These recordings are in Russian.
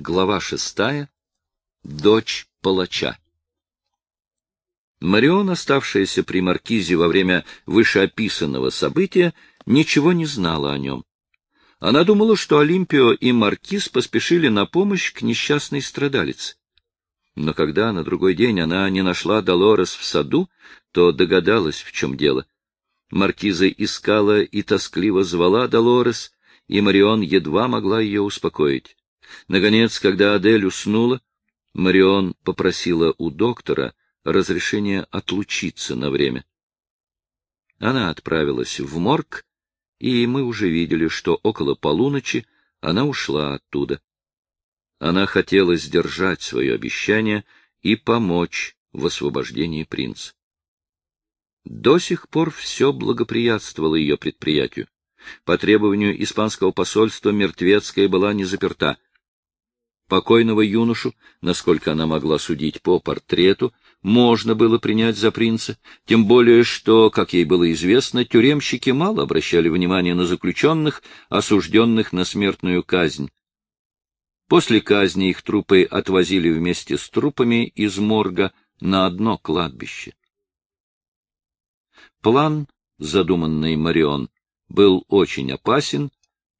Глава шестая. Дочь палача. Марион, оставшаяся при маркизе во время вышеописанного события, ничего не знала о нем. Она думала, что Олимпио и маркиз поспешили на помощь к несчастной страдалице. Но когда на другой день она не нашла Долорес в саду, то догадалась, в чем дело. Маркиза искала и тоскливо звала Долорес, и Марион едва могла ее успокоить. Наконец, когда Адель уснула, Марион попросила у доктора разрешения отлучиться на время. Она отправилась в морг, и мы уже видели, что около полуночи она ушла оттуда. Она хотела сдержать свое обещание и помочь в освобождении принца. До сих пор все благоприятствовало ее предприятию. По требованию испанского посольства Мертвецкая была не заперта. Покойного юношу, насколько она могла судить по портрету, можно было принять за принца, тем более что, как ей было известно, тюремщики мало обращали внимания на заключенных, осужденных на смертную казнь. После казни их трупы отвозили вместе с трупами из морга на одно кладбище. План, задуманный Марион, был очень опасен,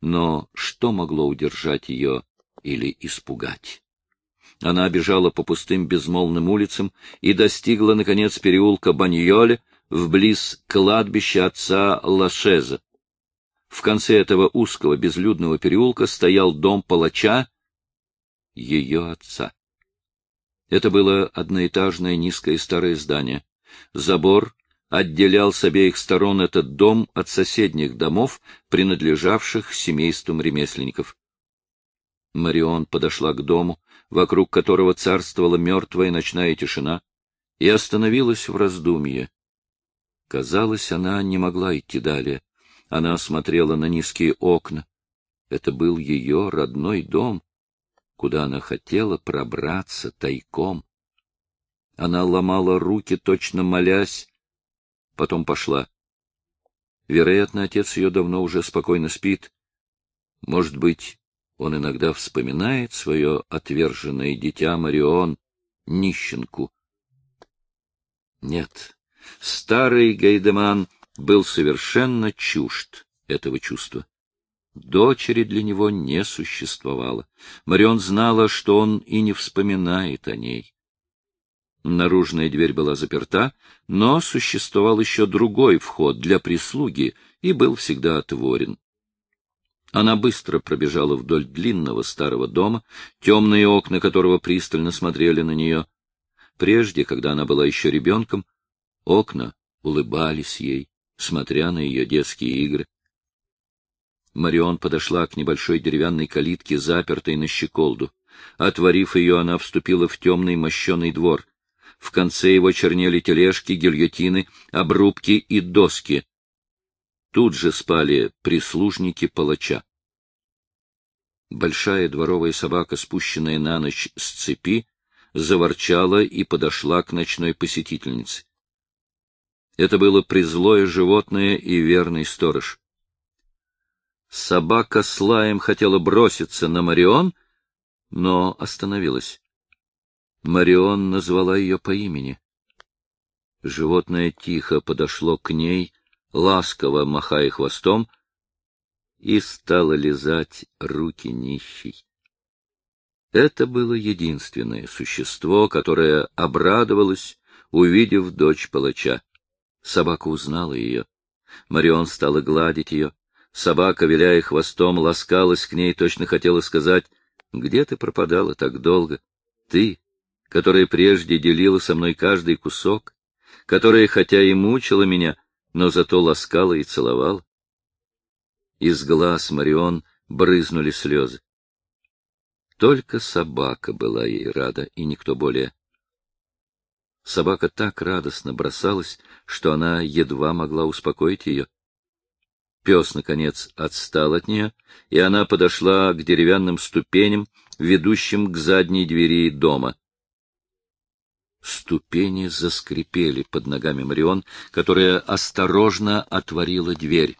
но что могло удержать ее или испугать? Она бежала по пустым безмолвным улицам и достигла, наконец, переулка Баньоле, вблиз кладбища отца Лашеза. В конце этого узкого безлюдного переулка стоял дом палача, ее отца. Это было одноэтажное низкое старое здание. Забор отделял с обеих сторон этот дом от соседних домов, принадлежавших семействам ремесленников. Марион подошла к дому, вокруг которого царствовала мертвая ночная тишина, и остановилась в раздумье. Казалось, она не могла идти далее. Она смотрела на низкие окна. Это был ее родной дом, куда она хотела пробраться тайком. Она ломала руки, точно молясь, потом пошла. Вероятно, отец ее давно уже спокойно спит. Может быть, он иногда вспоминает свое отверженное дитя Марион, нищенку. Нет, старый Гайдеман был совершенно чужд этого чувства. Дочери для него не существовало. Марион знала, что он и не вспоминает о ней. Наружная дверь была заперта, но существовал еще другой вход для прислуги и был всегда отворен. Она быстро пробежала вдоль длинного старого дома, темные окна которого пристально смотрели на нее. Прежде, когда она была еще ребенком, окна улыбались ей, смотря на ее детские игры. Марион подошла к небольшой деревянной калитке, запертой на щеколду. Отворив ее, она вступила в темный мощеный двор. В конце его чернели тележки, гильотины, обрубки и доски. Тут же спали прислужники палача. Большая дворовая собака, спущенная на ночь с цепи, заворчала и подошла к ночной посетительнице. Это было призлое животное и верный сторож. Собака с лаем хотела броситься на Марион, но остановилась. Марион назвала ее по имени. Животное тихо подошло к ней, ласково махая хвостом, и стало лизать руки нищей. Это было единственное существо, которое обрадовалось, увидев дочь палача. Собака узнала ее. Марион стала гладить ее. Собака, виляя хвостом, ласкалась к ней, точно хотела сказать, «Где ты пропадала так долго? Ты, которая прежде делила со мной каждый кусок, которая, хотя и мучила меня, но зато ласкала и целовала. Из глаз Марион брызнули слезы. Только собака была ей рада, и никто более. Собака так радостно бросалась, что она едва могла успокоить ее. Пес, наконец, отстал от нее, и она подошла к деревянным ступеням, ведущим к задней двери дома. Ступени заскрипели под ногами Марион, которая осторожно отворила дверь.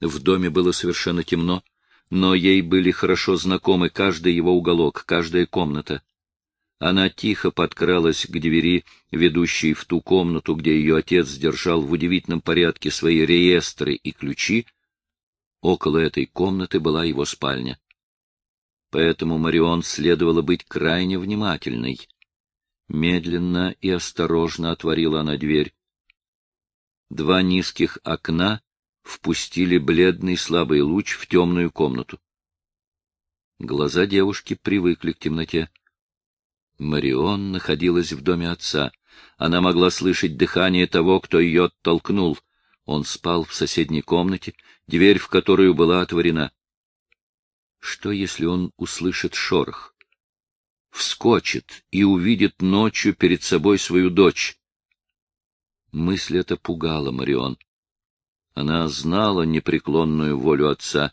В доме было совершенно темно. но ей были хорошо знакомы каждый его уголок, каждая комната. Она тихо подкралась к двери, ведущей в ту комнату, где ее отец держал в удивительном порядке свои реестры и ключи. Около этой комнаты была его спальня. Поэтому Марион следовало быть крайне внимательной. Медленно и осторожно отворила она дверь. Два низких окна впустили бледный слабый луч в темную комнату. Глаза девушки привыкли к темноте. Марион находилась в доме отца. Она могла слышать дыхание того, кто ее оттолкнул. Он спал в соседней комнате, дверь в которую была отворена. Что, если он услышит шорох? Вскочит и увидит ночью перед собой свою дочь. Мысль эта пугала Марион. Она знала непреклонную волю отца.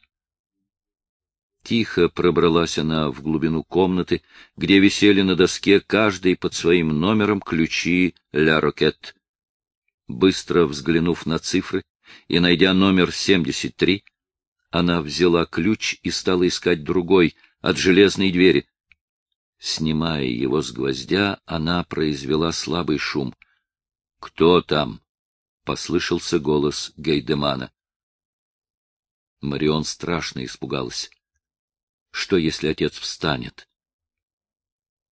Тихо пробралась она в глубину комнаты, где висели на доске каждый под своим номером ключи «Ля Рокет». Быстро взглянув на цифры и найдя номер 73, она взяла ключ и стала искать другой, от железной двери. Снимая его с гвоздя, она произвела слабый шум. — Кто там? — послышался голос Гейдемана. Марион страшно испугалась. Что, если отец встанет?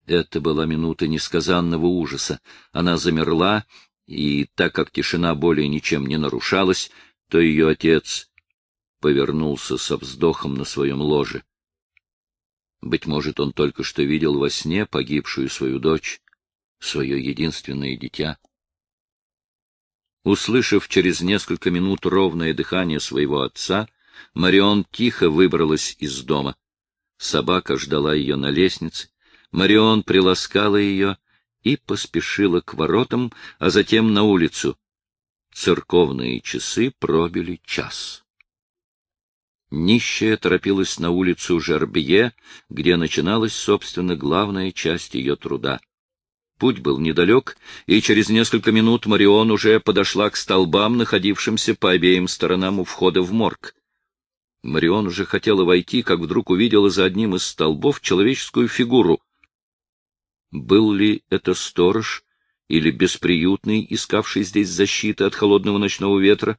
Это была минута несказанного ужаса. Она замерла, и так как тишина более ничем не нарушалась, то ее отец повернулся со вздохом на своем ложе. Быть может, он только что видел во сне погибшую свою дочь, свое единственное дитя. Услышав через несколько минут ровное дыхание своего отца, Марион тихо выбралась из дома. Собака ждала ее на лестнице. Марион приласкала ее и поспешила к воротам, а затем на улицу. Церковные часы пробили час. Нищая торопилась на улицу Жербье, где начиналась, собственно, главная часть ее труда. Путь был недалек, и через несколько минут Марион уже подошла к столбам, находившимся по обеим сторонам у входа в морг. Марион уже хотела войти, как вдруг увидела за одним из столбов человеческую фигуру. Был ли это сторож или бесприютный, искавший здесь защиты от холодного ночного ветра?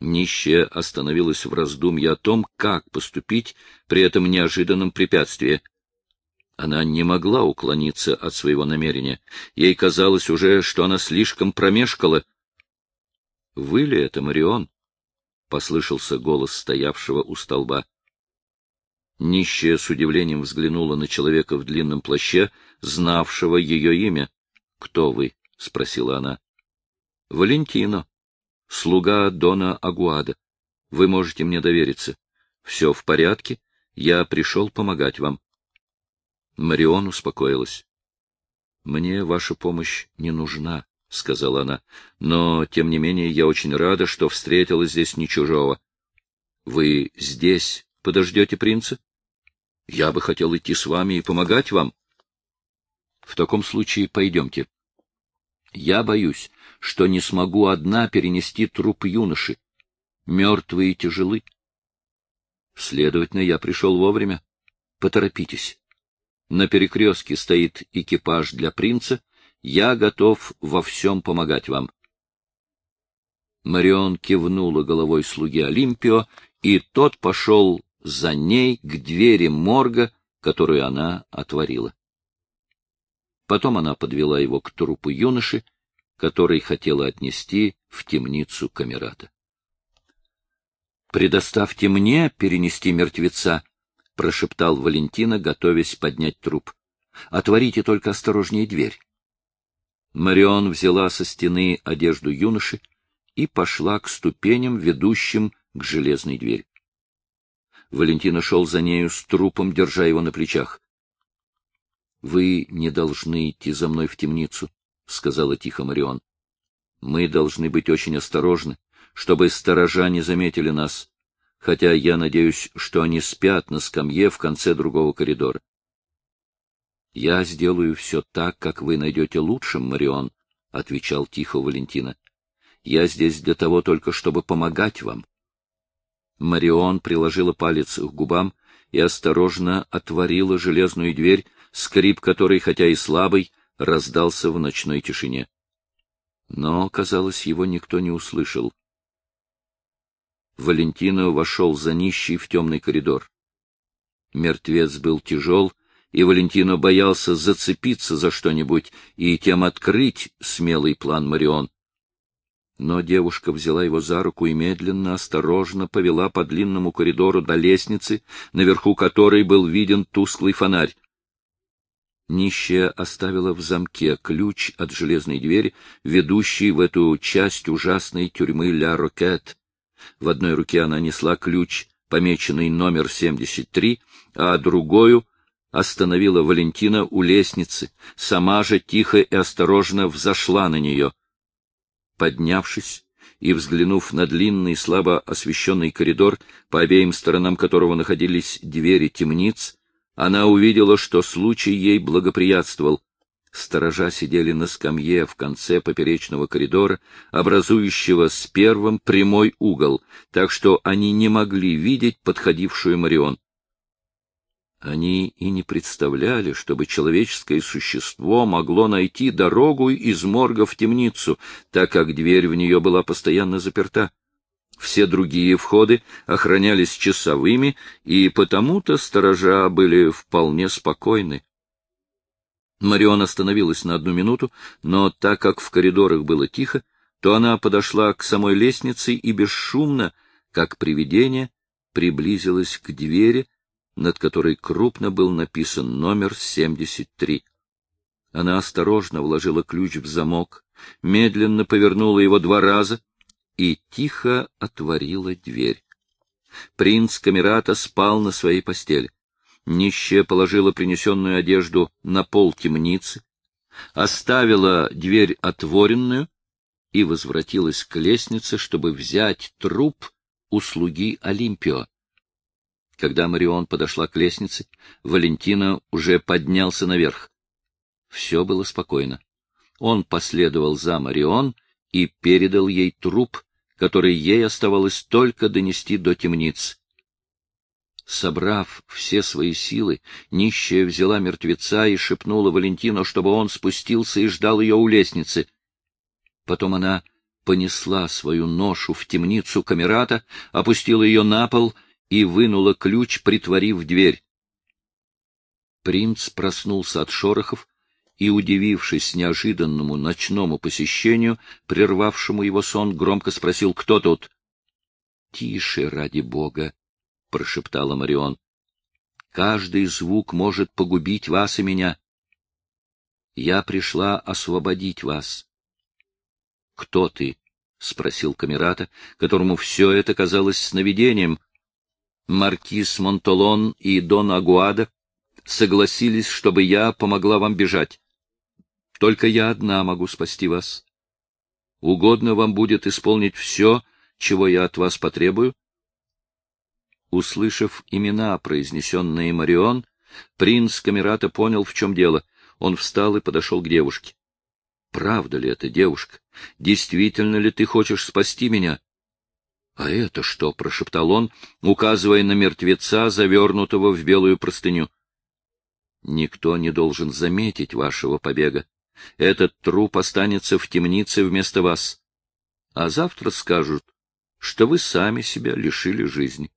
Нищая остановилась в раздумье о том, как поступить при этом неожиданном препятствии. Она не могла уклониться от своего намерения. Ей казалось уже, что она слишком промешкала. — Вы ли это, Марион? — послышался голос стоявшего у столба. Нищая с удивлением взглянула на человека в длинном плаще, знавшего ее имя. — Кто вы? — спросила она. — Валентино, слуга Дона Агуада. Вы можете мне довериться. Все в порядке, я пришел помогать вам. Марион успокоилась. — Мне ваша помощь не нужна, — сказала она. — Но, тем не менее, я очень рада, что встретила здесь не чужого. — Вы здесь подождете принца? Я бы хотел идти с вами и помогать вам. — В таком случае пойдемте. Я боюсь, что не смогу одна перенести труп юноши. Мертвые тяжелы. Следовательно, я пришел вовремя. Поторопитесь. На перекрестке стоит экипаж для принца, я готов во всем помогать вам. Марион кивнула головой слуге Олимпио, и тот пошел за ней к двери морга, которую она отворила. Потом она подвела его к трупу юноши, который хотела отнести в темницу камерата. «Предоставьте мне перенести мертвеца», — прошептал Валентина, готовясь поднять труп. «Отворите только осторожнее дверь». Марион взяла со стены одежду юноши и пошла к ступеням, ведущим к железной двери. Валентина шел за нею с трупом, держа его на плечах. — Вы не должны идти за мной в темницу, — сказала тихо Марион. — Мы должны быть очень осторожны, чтобы сторожа не заметили нас, хотя я надеюсь, что они спят на скамье в конце другого коридора. — Я сделаю все так, как вы найдете лучшим, Марион, — отвечал тихо Валентина. — Я здесь для того только, чтобы помогать вам. Марион приложила палец к губам и осторожно отворила железную дверь, скрип которой, хотя и слабый, раздался в ночной тишине. Но, казалось, его никто не услышал. Валентино вошел за нищий в темный коридор. Мертвец был тяжел, и Валентино боялся зацепиться за что-нибудь и тем открыть смелый план Марион. Но девушка взяла его за руку и медленно, осторожно повела по длинному коридору до лестницы, наверху которой был виден тусклый фонарь. Нищая оставила в замке ключ от железной двери, ведущей в эту часть ужасной тюрьмы Ля Рокет. В одной руке она несла ключ, помеченный номер 73, а другую остановила Валентина у лестницы, сама же тихо и осторожно взошла на нее. Поднявшись и взглянув на длинный, слабо освещенный коридор, по обеим сторонам которого находились двери темниц, она увидела, что случай ей благоприятствовал. Сторожа сидели на скамье в конце поперечного коридора, образующего с первым прямой угол, так что они не могли видеть подходившую Марион. Они и не представляли, чтобы человеческое существо могло найти дорогу из морга в темницу, так как дверь в нее была постоянно заперта. Все другие входы охранялись часовыми, и потому-то сторожа были вполне спокойны. Марион остановилась на одну минуту, но так как в коридорах было тихо, то она подошла к самой лестнице и бесшумно, как привидение, приблизилась к двери, над которой крупно был написан номер 73. Она осторожно вложила ключ в замок, медленно повернула его два раза и тихо отворила дверь. Принц Камерата спал на своей постели. Нищая положила принесенную одежду на пол темницы, оставила дверь отворенную и возвратилась к лестнице, чтобы взять труп у слуги Олимпио. Когда Марион подошла к лестнице, Валентина уже поднялся наверх. Все было спокойно. Он последовал за Марион и передал ей труп, который ей оставалось только донести до темниц. Собрав все свои силы, нищая взяла мертвеца и шепнула Валентину, чтобы он спустился и ждал ее у лестницы. Потом она понесла свою ношу в темницу камерата, опустила ее на пол — и вынула ключ, притворив дверь. Принц проснулся от шорохов и, удивившись неожиданному ночному посещению, прервавшему его сон, громко спросил, кто тут. — Тише, ради бога! — прошептала Марион. — Каждый звук может погубить вас и меня. Я пришла освободить вас. — Кто ты? — спросил Камерата, которому все это казалось сновидением, маркиз Монтолон и Дон Агуада согласились, чтобы я помогла вам бежать. Только я одна могу спасти вас. Угодно вам будет исполнить все, чего я от вас потребую? Услышав имена, произнесенные Марион, принц Камерата понял, в чем дело. Он встал и подошел к девушке. — Правда ли это, девушка? Действительно ли ты хочешь спасти меня? — А это что? — прошептал он, указывая на мертвеца, завернутого в белую простыню. — Никто не должен заметить вашего побега. Этот труп останется в темнице вместо вас. А завтра скажут, что вы сами себя лишили жизни.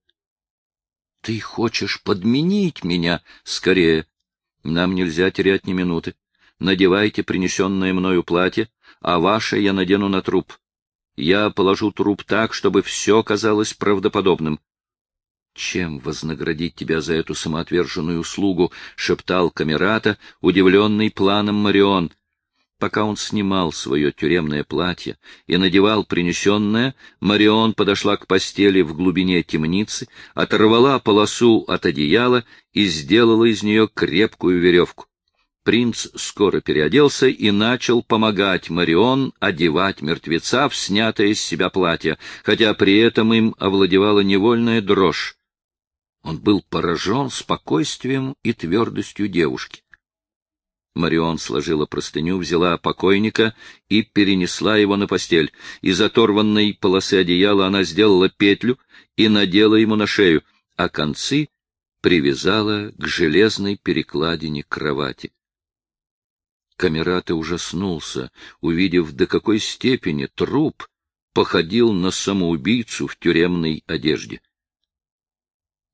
— Ты хочешь подменить меня? Скорее. Нам нельзя терять ни минуты. Надевайте принесенное мною платье, а ваше я надену на труп. Я положу труп так, чтобы все казалось правдоподобным. — Чем вознаградить тебя за эту самоотверженную услугу? — шептал Камерата, удивленный планом Марион. Пока он снимал свое тюремное платье и надевал принесенное, Марион подошла к постели в глубине темницы, оторвала полосу от одеяла и сделала из нее крепкую веревку. Принц скоро переоделся и начал помогать Марион одевать мертвеца в снятое с себя платье, хотя при этом им овладевала невольная дрожь. Он был поражен спокойствием и твердостью девушки. Марион сложила простыню, взяла покойника и перенесла его на постель. Из оторванной полосы одеяла она сделала петлю и надела ему на шею, а концы привязала к железной перекладине кровати. Камерата ужаснулся, увидев, до какой степени труп походил на самоубийцу в тюремной одежде.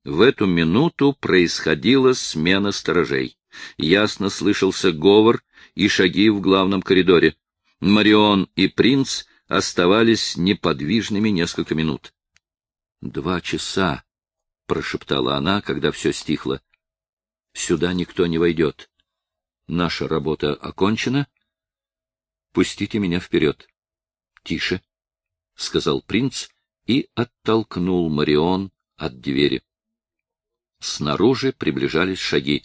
В эту минуту происходила смена сторожей. Ясно слышался говор и шаги в главном коридоре. Марион и принц оставались неподвижными несколько минут. — Два часа, — прошептала она, когда все стихло. — Сюда никто не войдет. Наша работа окончена. Пустите меня вперед. — Тише, — сказал принц и оттолкнул Марион от двери. Снаружи приближались шаги.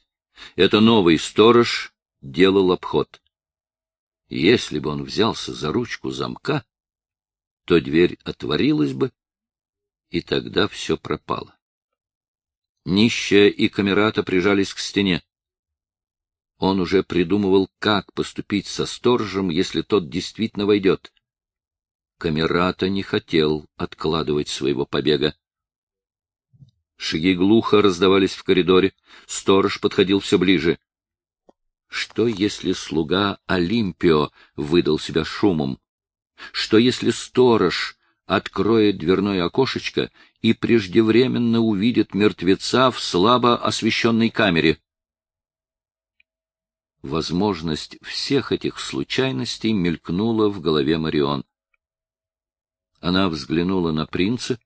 Это новый сторож делал обход. Если бы он взялся за ручку замка, то дверь отворилась бы, и тогда все пропало. Нищая и камерата прижались к стене. Он уже придумывал, как поступить со сторожем, если тот действительно войдет. Камерата не хотел откладывать своего побега. Шаги глухо раздавались в коридоре. Сторож подходил все ближе. Что, если слуга Олимпио выдал себя шумом? Что, если сторож откроет дверное окошечко и преждевременно увидит мертвеца в слабо освещенной камере? Возможность всех этих случайностей мелькнула в голове Марион. Она взглянула на принца,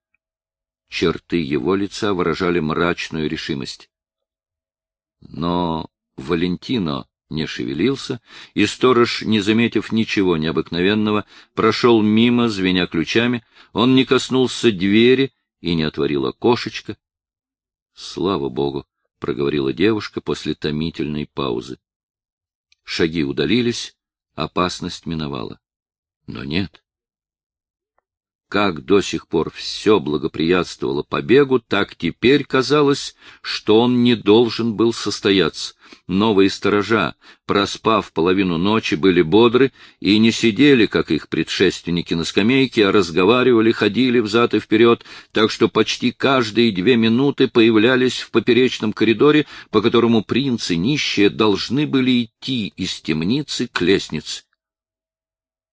Черты его лица выражали мрачную решимость. Но Валентино не шевелился, и сторож, не заметив ничего необыкновенного, прошел мимо, звеня ключами, он не коснулся двери и не отворил окошечко. — Слава богу! — проговорила девушка после томительной паузы. Шаги удалились, опасность миновала. Но нет как до сих пор все благоприятствовало побегу, так теперь казалось, что он не должен был состояться. Новые сторожа, проспав половину ночи, были бодры и не сидели, как их предшественники, на скамейке, а разговаривали, ходили взад и вперед, так что почти каждые две минуты появлялись в поперечном коридоре, по которому принцы нищие должны были идти из темницы к лестнице.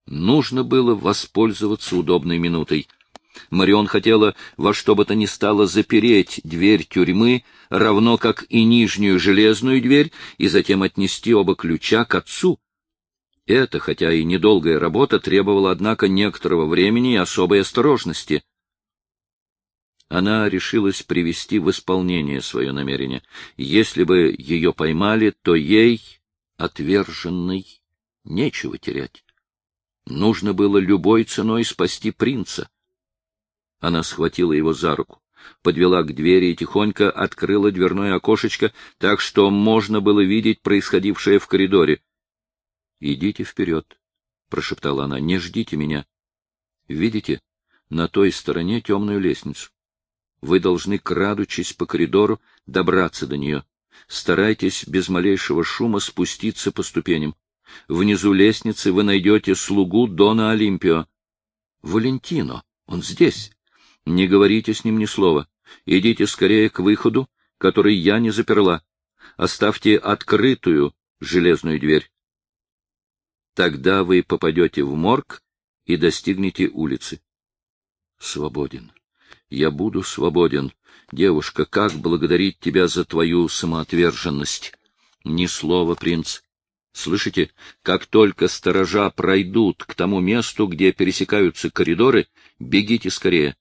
Нужно было воспользоваться удобной минутой. Марион хотела во что бы то ни стало запереть дверь тюрьмы, равно как и нижнюю железную дверь, и затем отнести оба ключа к отцу. Это, хотя и недолгая работа, требовала, однако, некоторого времени и особой осторожности. Она решилась привести в исполнение свое намерение. Если бы ее поймали, то ей, отверженной, нечего терять. Нужно было любой ценой спасти принца. Она схватила его за руку, подвела к двери и тихонько открыла дверное окошечко, так что можно было видеть происходившее в коридоре. — Идите вперед, — прошептала она, — не ждите меня. Видите, на той стороне темную лестницу. Вы должны, крадучись по коридору, добраться до нее. Старайтесь без малейшего шума спуститься по ступеням. Внизу лестницы вы найдете слугу Дона Олимпио. Валентино, он здесь. Не говорите с ним ни слова. Идите скорее к выходу, который я не заперла. Оставьте открытую железную дверь. Тогда вы попадете в морг и достигнете улицы. Свободен. Я буду свободен. Девушка, как благодарить тебя за твою самоотверженность? Ни слова, принц. Слышите, как только сторожа пройдут к тому месту, где пересекаются коридоры, бегите скорее.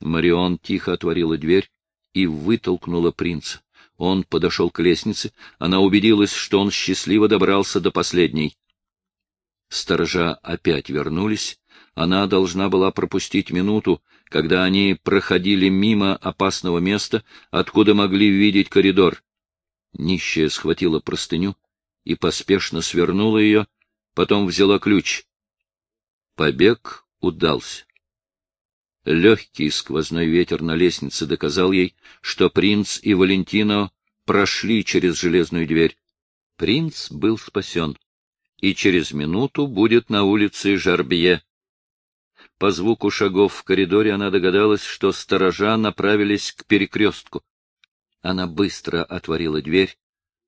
Марион тихо отворила дверь и вытолкнула принца. Он подошел к лестнице, она убедилась, что он счастливо добрался до последней. Сторожа опять вернулись, она должна была пропустить минуту, когда они проходили мимо опасного места, откуда могли видеть коридор. Нищая схватила простыню, и поспешно свернула ее, потом взяла ключ. Побег удался. Легкий сквозной ветер на лестнице доказал ей, что принц и Валентино прошли через железную дверь. Принц был спасен, и через минуту будет на улице Жарбье. По звуку шагов в коридоре она догадалась, что сторожа направились к перекрестку. Она быстро отворила дверь,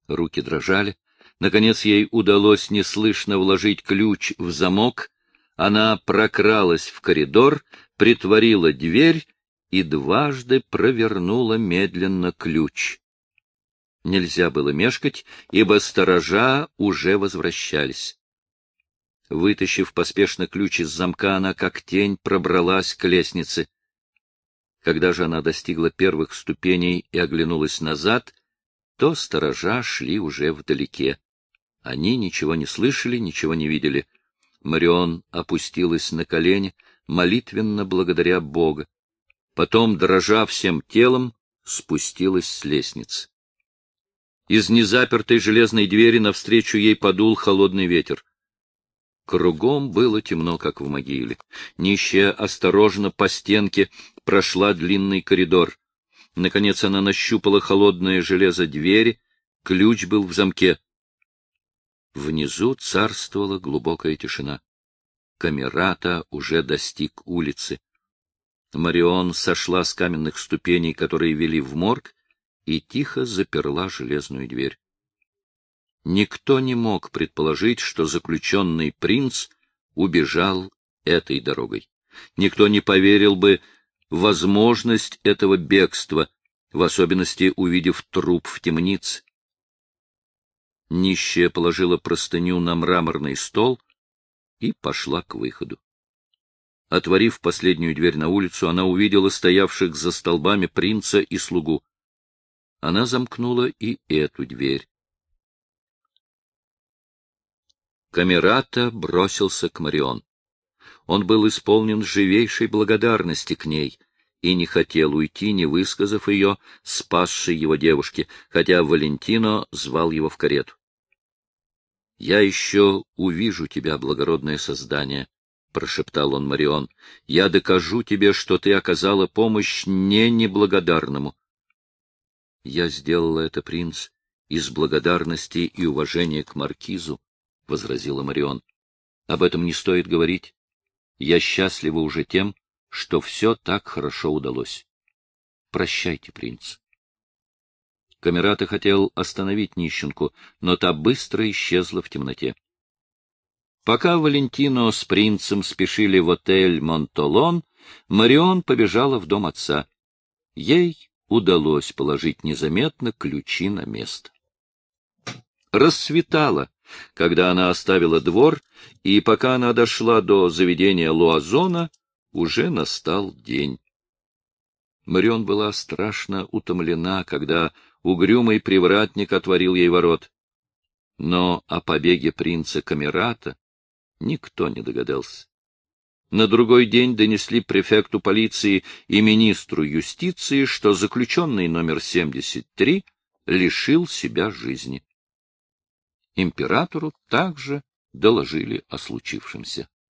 руки дрожали. Наконец ей удалось неслышно вложить ключ в замок. Она прокралась в коридор, притворила дверь и дважды провернула медленно ключ. Нельзя было мешкать, ибо сторожа уже возвращались. Вытащив поспешно ключ из замка, она как тень пробралась к лестнице. Когда же она достигла первых ступеней и оглянулась назад, то сторожа шли уже вдалеке. Они ничего не слышали, ничего не видели. Марион опустилась на колени, молитвенно благодаря Бога. Потом, дрожа всем телом, спустилась с лестницы. Из незапертой железной двери навстречу ей подул холодный ветер. Кругом было темно, как в могиле. Нищая осторожно по стенке прошла длинный коридор. Наконец она нащупала холодное железо двери, ключ был в замке. Внизу царствовала глубокая тишина. Камерата уже достиг улицы. Марион сошла с каменных ступеней, которые вели в морг, и тихо заперла железную дверь. Никто не мог предположить, что заключенный принц убежал этой дорогой. Никто не поверил бы возможность этого бегства, в особенности увидев труп в темнице. Нищая положила простыню на мраморный стол и пошла к выходу. Отворив последнюю дверь на улицу, она увидела стоявших за столбами принца и слугу она замкнула и эту дверь. Камерата бросился к Марион. Он был исполнен живейшей благодарности к ней и не хотел уйти, не высказав ее, спасшей его девушке, хотя Валентино звал его в карету. — Я еще увижу тебя, благородное создание, — прошептал он Марион. — Я докажу тебе, что ты оказала помощь не неблагодарному. Я сделала это, принц, из благодарности и уважения к маркизу, — возразила Марион. — Об этом не стоит говорить. Я счастлива уже тем, что все так хорошо удалось. Прощайте, принц. Камерата хотел остановить нищенку, но та быстро исчезла в темноте. Пока Валентино с принцем спешили в отель Монтолон, Марион побежала в дом отца. Ей удалось положить незаметно ключи на место. Рассветало, когда она оставила двор, и пока она дошла до заведения Луазона, уже настал день. Марион была страшно утомлена, когда угрюмый привратник отворил ей ворот. Но о побеге принца Камерата никто не догадался. На другой день донесли префекту полиции и министру юстиции, что заключенный номер 73 лишил себя жизни. Императору также доложили о случившемся.